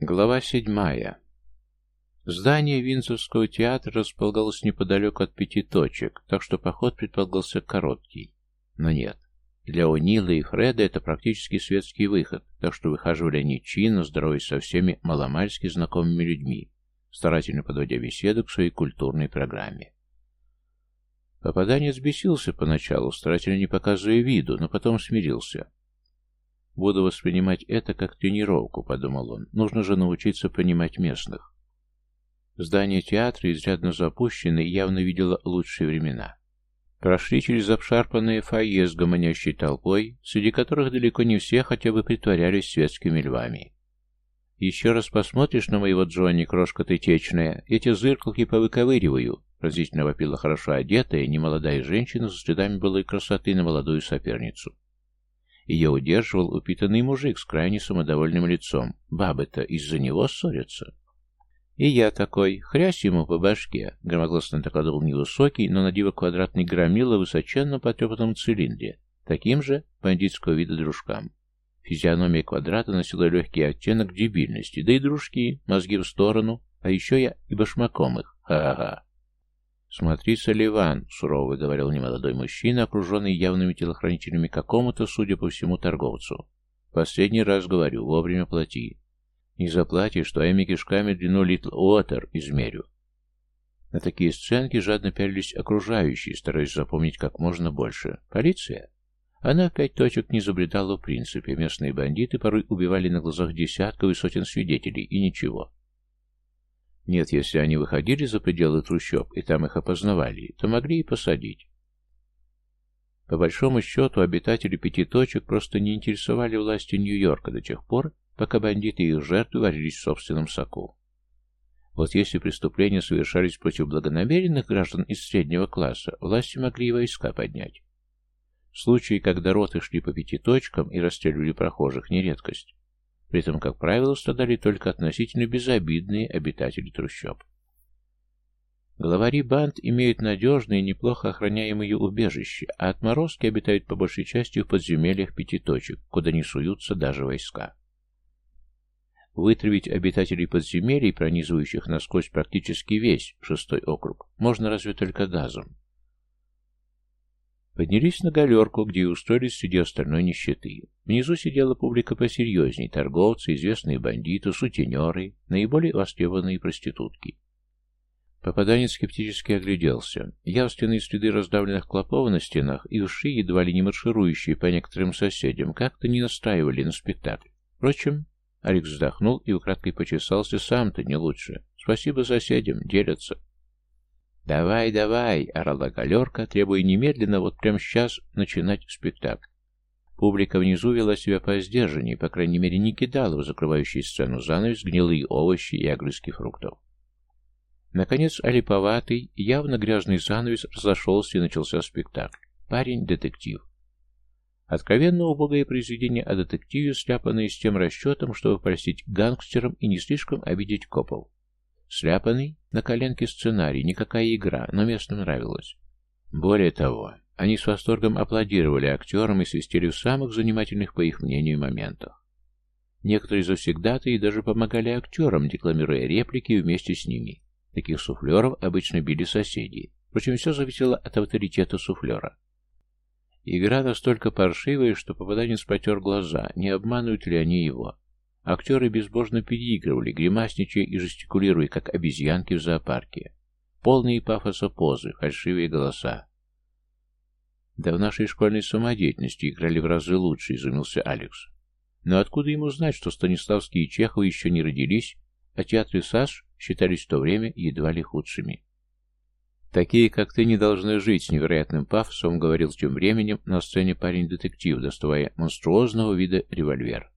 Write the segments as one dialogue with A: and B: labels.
A: Глава седьмая. Здание Винзорского театра располагалось неподалеку от пяти точек, так что поход предполагался короткий. Но нет. Для Унила и Фреда это практически светский выход, так что выхаживали они чинно, здоровясь со всеми маломальски знакомыми людьми, старательно подводя беседу к своей культурной программе. Попаданец бесился поначалу, старательно не показывая виду, но потом смирился. «Буду воспринимать это как тренировку», — подумал он. «Нужно же научиться понимать местных». Здание театра, изрядно запущенное, явно видело лучшие времена. Прошли через обшарпанные фойе с гомонящей толпой, среди которых далеко не все хотя бы притворялись светскими львами. «Еще раз посмотришь на моего Джонни, крошка ты течная, эти зыркалки повыковыриваю», Разительно вопила хорошо одетая, немолодая женщина со следами былой красоты на молодую соперницу. Ее удерживал упитанный мужик с крайне самодовольным лицом. Бабы-то из-за него ссорятся. И я такой, хрясь ему по башке, громогласно докладывал невысокий, но на диво квадратный громила в высоченном потрепанном цилиндре, таким же бандитского вида дружкам. Физиономия квадрата носила легкий оттенок дебильности, да и дружки, мозги в сторону, а еще я и башмаком их, ха-ха-ха. «Смотри, Соливан», — сурово говорил немолодой мужчина, окруженный явными телохранителями какому-то, судя по всему, торговцу. «Последний раз говорю, вовремя плати. Не заплатишь, твоими кишками длину Литл Уотер измерю». На такие сценки жадно пялились окружающие, стараясь запомнить как можно больше. «Полиция?» Она в пять точек не забредала в принципе. Местные бандиты порой убивали на глазах десятков и сотен свидетелей, и ничего. Нет, если они выходили за пределы трущоб и там их опознавали, то могли и посадить. По большому счету, обитатели пяти точек просто не интересовали власти Нью-Йорка до тех пор, пока бандиты и их жертвы варились в собственном соку. Вот если преступления совершались против благонамеренных граждан из среднего класса, власти могли и войска поднять. Случаи, когда роты шли по пяти точкам и расстреливали прохожих, не редкость. При этом, как правило, страдали только относительно безобидные обитатели трущоб. Главари банд имеют надежные неплохо охраняемые убежища, а отморозки обитают по большей части в подземельях пяти точек, куда не суются даже войска. Вытравить обитателей подземелий, пронизывающих насквозь практически весь шестой округ, можно разве только газом. Поднялись на галерку, где и устроились среди остальной нищеты. Внизу сидела публика посерьезней, торговцы, известные бандиты, сутенеры, наиболее востребованные проститутки. Попаданец скептически огляделся. Явственные следы раздавленных клопов на стенах и уши, едва ли не марширующие по некоторым соседям, как-то не настраивали на спектакль. Впрочем, Алекс вздохнул и украдкой почесался сам-то не лучше. Спасибо соседям, делятся. «Давай, давай!» — орала галерка, требуя немедленно, вот прямо сейчас, начинать спектакль. Публика внизу вела себя по сдержанней, по крайней мере, не кидала в закрывающий сцену занавес гнилые овощи и огрызки фруктов. Наконец, олиповатый, явно грязный занавес разошелся и начался спектакль. Парень-детектив. Откровенно убогое произведение о детективе, сляпанное с тем расчетом, чтобы простить гангстерам и не слишком обидеть копов. Сляпанный на коленке сценарий, никакая игра, но местным нравилось. Более того, они с восторгом аплодировали актерам и свистели в самых занимательных, по их мнению, моментах. Некоторые завсегдаты и даже помогали актерам, декламируя реплики вместе с ними. Таких суфлеров обычно били соседи. Впрочем, все зависело от авторитета суфлера. Игра настолько паршивая, что попаданец потер глаза, не обманывают ли они его. Актеры безбожно переигрывали, гримасничая и жестикулируя, как обезьянки в зоопарке. Полные пафоса позы, фальшивые голоса. Да в нашей школьной самодеятельности играли в разы лучше, изумился Алекс. Но откуда ему знать, что Станиславский и Чехов еще не родились, а театры САШ считались в то время едва ли худшими? «Такие, как ты, не должны жить с невероятным пафосом», — говорил тем временем на сцене парень-детектив, доставая монструозного вида револьвер.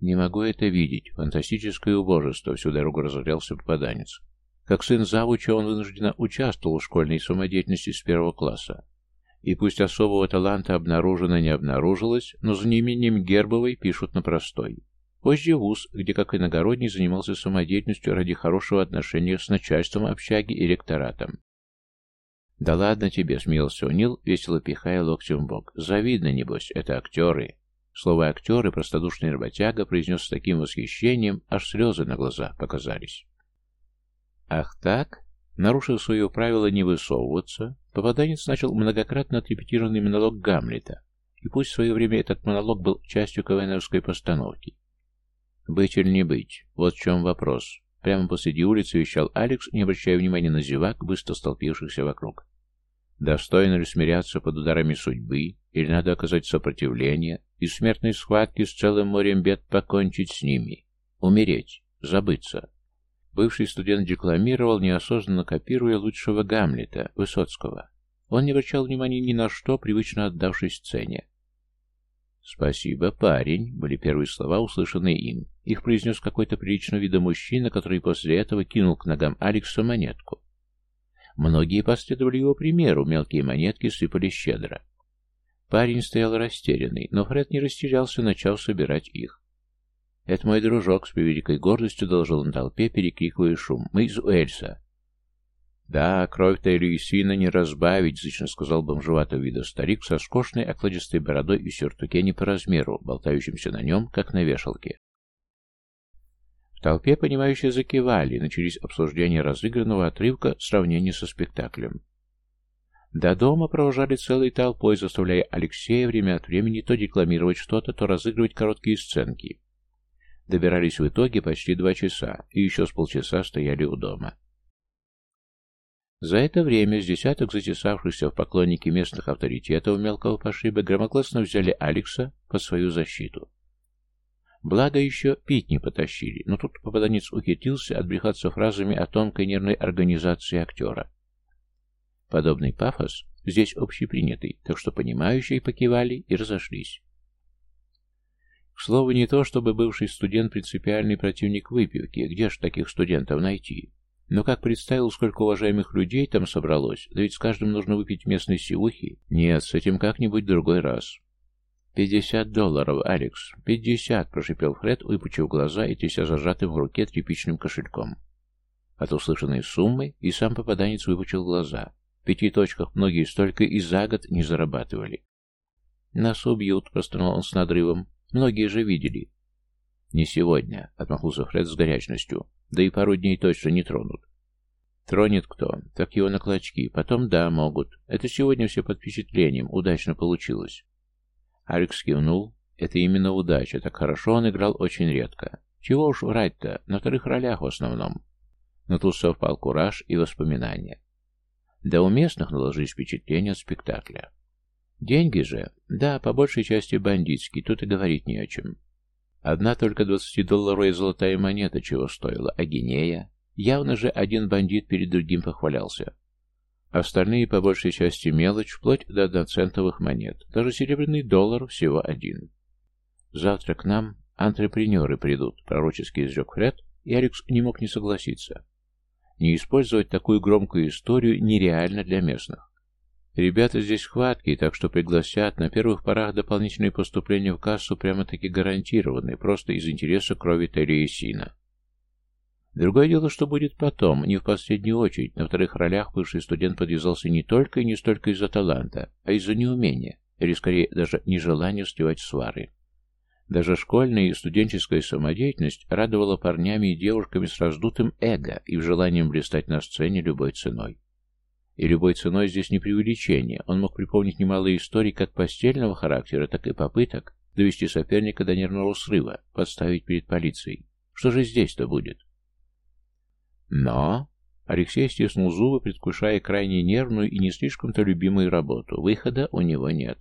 A: «Не могу это видеть. Фантастическое убожество», — всю дорогу разорялся попаданец. Как сын завуча он вынужденно участвовал в школьной самодеятельности с первого класса. И пусть особого таланта обнаружено не обнаружилось, но за неимением Гербовой пишут на простой. Позже вуз, где, как иногородний, занимался самодеятельностью ради хорошего отношения с начальством общаги и ректоратом. «Да ладно тебе», — смеялся Унил, весело пихая локтем в бок. «Завидно, небось, это актеры». Слово «актер» и простодушный работяга произнес с таким восхищением, аж слезы на глаза показались. «Ах так?» Нарушив свое правило не высовываться, попаданец начал многократно отрепетированный монолог Гамлета, и пусть в свое время этот монолог был частью КВНовской постановки. «Быть или не быть? Вот в чем вопрос». Прямо посреди улицы вещал Алекс, не обращая внимания на зевак, быстро столпившихся вокруг. Достойно ли смиряться под ударами судьбы, или надо оказать сопротивление и в смертной схватке с целым морем бед покончить с ними? Умереть, забыться. Бывший студент декламировал, неосознанно копируя лучшего Гамлета, Высоцкого. Он не обращал внимания ни на что, привычно отдавшись сцене. «Спасибо, парень», — были первые слова, услышанные им. Их произнес какой-то приличного вида мужчина, который после этого кинул к ногам Алекса монетку. Многие последовали его примеру, мелкие монетки сыпали щедро. Парень стоял растерянный, но Фред не растерялся, начал собирать их. «Это мой дружок», — с превеликой гордостью доложил он толпе, перекрикивая шум. «Мы из Уэльса». «Да, кровь-то Люисина не разбавить», — зычно сказал бомжеватого вида старик со скошной окладистой бородой и сюртуке не по размеру, болтающимся на нем, как на вешалке. В толпе, понимающие, закивали, начались обсуждения разыгранного отрывка в сравнении со спектаклем. До дома провожали целой толпой, заставляя Алексея время от времени то декламировать что-то, то разыгрывать короткие сценки. Добирались в итоге почти два часа, и еще с полчаса стояли у дома. За это время с десяток затесавшихся в поклонники местных авторитетов мелкого пошиба громогласно взяли Алекса под свою защиту. Благо еще пить не потащили, но тут попаданец ухитрился отбрехаться фразами о тонкой нервной организации актера. Подобный пафос здесь общепринятый, так что понимающие покивали и разошлись. К слову, не то, чтобы бывший студент принципиальный противник выпивки, где ж таких студентов найти? Но как представил, сколько уважаемых людей там собралось, да ведь с каждым нужно выпить местной сивухи. Нет, с этим как-нибудь другой раз. «Пятьдесят долларов, Алекс, пятьдесят!» — прошипел Фред, выпучив глаза и тряся зажатым в руке тряпичным кошельком. От услышанной суммы и сам попаданец выпучил глаза. Пяти точках многие столько и за год не зарабатывали. «Нас убьют», — простонал он с надрывом. «Многие же видели». «Не сегодня», — отмахнулся Фред с горячностью. Да и пару дней точно не тронут. Тронет кто, так его на клочки. Потом да, могут. Это сегодня все под впечатлением. Удачно получилось. Алекс кивнул. Это именно удача. Так хорошо он играл очень редко. Чего уж врать-то, на вторых ролях в основном. Но тут совпал кураж и воспоминания. Да у местных наложились впечатления от спектакля. Деньги же, да, по большей части бандитские, тут и говорить не о чем. Одна только двадцатидолларовая золотая монета чего стоила, а гинея? Явно же один бандит перед другим похвалялся. Остальные по большей части мелочь, вплоть до одноцентовых монет. Даже серебряный доллар всего один. Завтра к нам антрепренеры придут, пророчески изрек Фред, и Алекс не мог не согласиться. Не использовать такую громкую историю нереально для местных. Ребята здесь хваткие, так что пригласят. На первых порах дополнительные поступления в кассу прямо-таки гарантированы, просто из интереса крови Терри и Сина. Другое дело, что будет потом, не в последнюю очередь. На вторых ролях бывший студент подвязался не только и не столько из-за таланта, а из-за неумения, или скорее даже нежелания сливать свары. Даже школьная и студенческая самодеятельность радовала парнями и девушками с раздутым эго и в желанием блистать на сцене любой ценой. И любой ценой здесь не преувеличение. Он мог припомнить немало историй как постельного характера, так и попыток довести соперника до нервного срыва, подставить перед полицией. Что же здесь-то будет? Но... Алексей стиснул зубы, предвкушая крайне нервную и не слишком-то любимую работу. Выхода у него нет.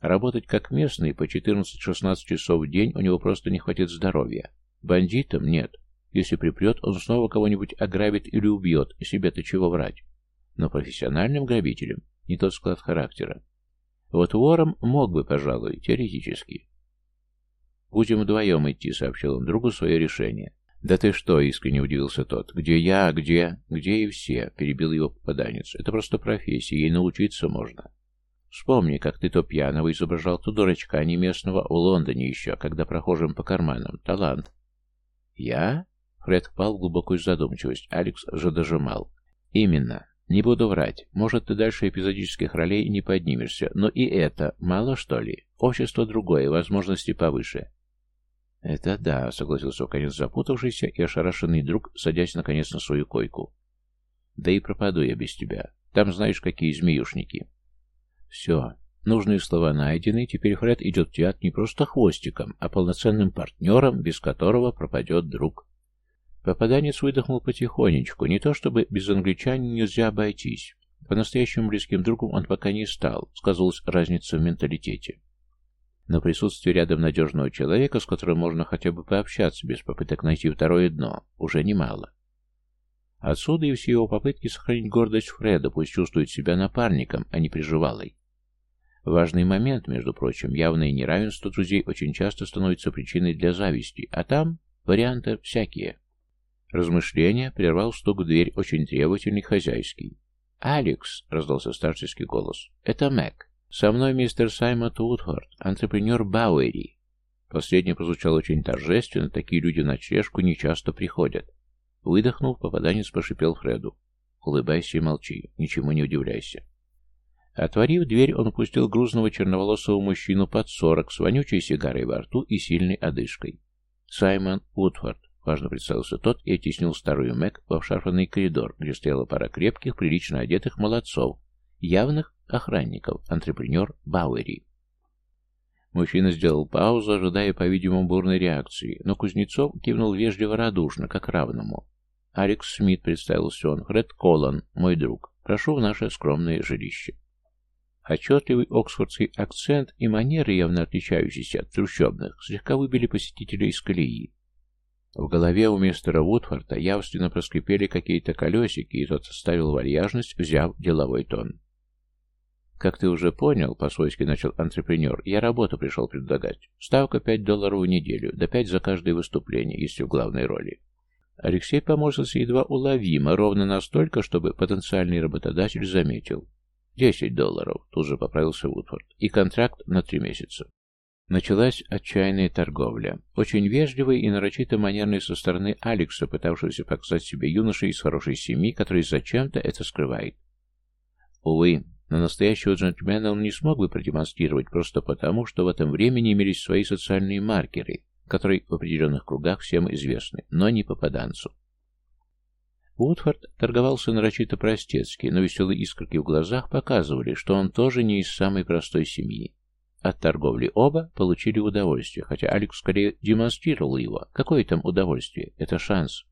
A: Работать как местный по 14-16 часов в день у него просто не хватит здоровья. Бандитам нет. Если припрет, он снова кого-нибудь ограбит или убьет, себе-то чего врать но профессиональным грабителем не тот склад характера. Вот вором мог бы, пожалуй, теоретически. «Будем вдвоем идти», — сообщил он другу свое решение. «Да ты что?» — искренне удивился тот. «Где я? Где?» «Где и все?» — перебил его попаданец. «Это просто профессия, ей научиться можно». «Вспомни, как ты то пьяного изображал, то дурачка, а не местного, в Лондоне еще, когда прохожим по карманам. Талант». «Я?» — Фред впал в глубокую задумчивость. Алекс же дожимал. «Именно. Не буду врать, может, ты дальше эпизодических ролей не поднимешься, но и это мало, что ли? Общество другое, возможности повыше. «Это да», — согласился конец запутавшийся и ошарашенный друг, садясь наконец на свою койку. «Да и пропаду я без тебя. Там знаешь, какие змеюшники». «Все. Нужные слова найдены, теперь Фред идет в театр не просто хвостиком, а полноценным партнером, без которого пропадет друг». Попаданец выдохнул потихонечку, не то чтобы без англичанина нельзя обойтись. По-настоящему близким другом он пока не стал, сказалась разница в менталитете. Но присутствие рядом надежного человека, с которым можно хотя бы пообщаться без попыток найти второе дно, уже немало. Отсюда и все его попытки сохранить гордость Фреда, пусть чувствует себя напарником, а не приживалой. Важный момент, между прочим, явное неравенство друзей очень часто становится причиной для зависти, а там варианты всякие. Размышления прервал стук в дверь, очень требовательный, хозяйский. «Алекс!» — раздался старческий голос. «Это Мэг. «Со мной мистер Саймон Утхорд, антрепренер Бауэри». Последнее прозвучало очень торжественно, такие люди на ночлежку нечасто приходят. Выдохнув, попаданец пошипел Фреду. «Улыбайся и молчи, ничему не удивляйся». Отворив дверь, он пустил грузного черноволосого мужчину под сорок с вонючей сигарой во рту и сильной одышкой. «Саймон Утфорд», — важно представился тот и оттеснил старую Мэг в обшарпанный коридор, где стояла пара крепких, прилично одетых молодцов, явных охранников, антрепренер Бауэри. Мужчина сделал паузу, ожидая, по-видимому, бурной реакции, но Кузнецов кивнул вежливо-радушно, как равному. «Алекс Смит», — представился он, — «Фред Коллан, мой друг. Прошу в наше скромное жилище». Отчетливый оксфордский акцент и манеры, явно отличающиеся от трущобных, слегка выбили посетителя из колеи. В голове у мистера Вудфорта явственно проскрипели какие-то колесики, и тот оставил вальяжность, взяв деловой тон. «Как ты уже понял, — по-свойски начал антрепренер, — я работу пришел предлагать. Ставка пять долларов в неделю, да пять за каждое выступление, если в главной роли». Алексей поморщился едва уловимо, ровно настолько, чтобы потенциальный работодатель заметил. «Десять долларов», — тут же поправился Вудфорд, — «и контракт на три месяца». Началась отчаянная торговля. Очень вежливый и нарочито манерный со стороны Алекса, пытавшегося показать себе юношей из хорошей семьи, который зачем-то это скрывает. Увы, но настоящего джентльмена он не смог бы продемонстрировать просто потому, что в этом времени имелись свои социальные маркеры, которые в определенных кругах всем известны, но не попаданцу. Уотфорд торговался нарочито простецки, но веселые искорки в глазах показывали, что он тоже не из самой простой семьи. От торговли оба получили удовольствие, хотя Алекс скорее демонстрировал его. Какое там удовольствие? Это шанс.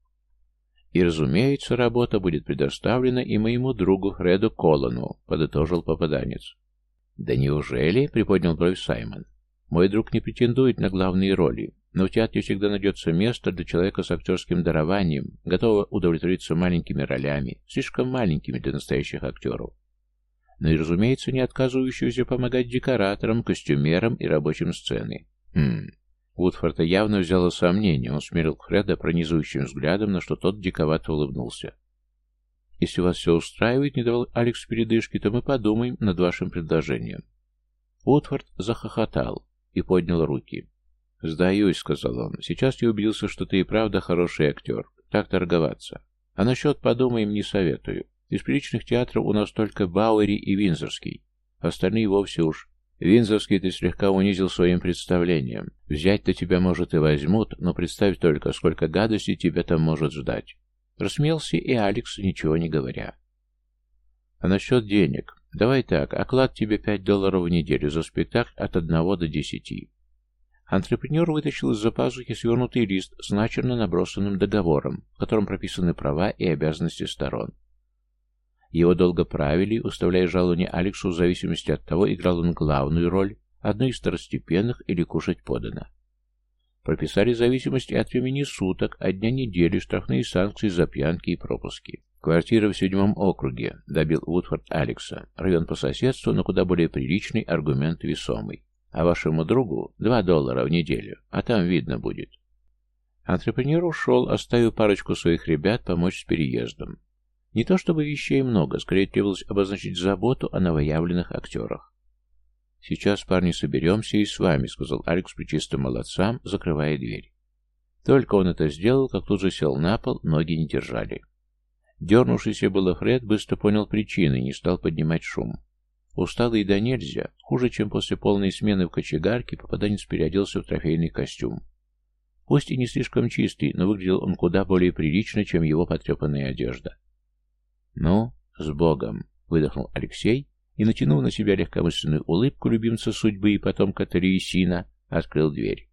A: И, разумеется, работа будет предоставлена и моему другу Фреду Колону, подытожил попаданец. Да неужели? приподнял бровь Саймон. Мой друг не претендует на главные роли, но в театре всегда найдется место для человека с актерским дарованием, готового удовлетвориться маленькими ролями, слишком маленькими для настоящих актеров. Но и, разумеется, не отказывающегося помогать декораторам, костюмерам и рабочим сцены. Хм, Вудфорда явно взяло сомнение. Он смерил Фреда пронизывающим взглядом, на что тот диковато улыбнулся. «Если вас все устраивает, — не давал Алекс передышки, — то мы подумаем над вашим предложением». Вудфорд захохотал и поднял руки. «Сдаюсь», — сказал он. «Сейчас я убедился, что ты и правда хороший актер. Так торговаться. А насчет подумаем не советую. Из приличных театров у нас только Бауэри и Винзорский. Остальные вовсе уж Винзовский ты слегка унизил своим представлением. Взять-то тебя, может, и возьмут, но представь только, сколько гадостей тебя там может ждать. Рассмеялся и Алекс, ничего не говоря. А насчет денег? Давай так, оклад тебе пять долларов в неделю за спектакль от одного до десяти. Антрепренер вытащил из-за пазухи свернутый лист с начерно набросанным договором, в котором прописаны права и обязанности сторон. Его долго правили, уставляя жалование Алексу в зависимости от того, играл он главную роль, одну из второстепенных или кушать подано. Прописали зависимости от времени суток, от дня недели, штрафные санкции за пьянки и пропуски. Квартира в седьмом округе, добил Вудфорд Алекса. Район по соседству, но куда более приличный, аргумент весомый. А вашему другу два доллара в неделю, а там видно будет. Антрепренер ушел, оставив парочку своих ребят помочь с переездом. Не то чтобы вещей много, скорее требовалось обозначить заботу о новоявленных актерах. «Сейчас, парни, соберемся и с вами», — сказал Алекс причистым молодцам, закрывая дверь. Только он это сделал, как тут же сел на пол, ноги не держали. Дернувшийся было Фред быстро понял причины и не стал поднимать шум. Усталый да нельзя, хуже, чем после полной смены в кочегарке, попаданец переоделся в трофейный костюм. Пусть и не слишком чистый, но выглядел он куда более прилично, чем его потрепанная одежда. «Ну, с Богом!» — выдохнул Алексей и, натянув на себя легкомысленную улыбку любимца судьбы и потомка Тариесина, открыл дверь.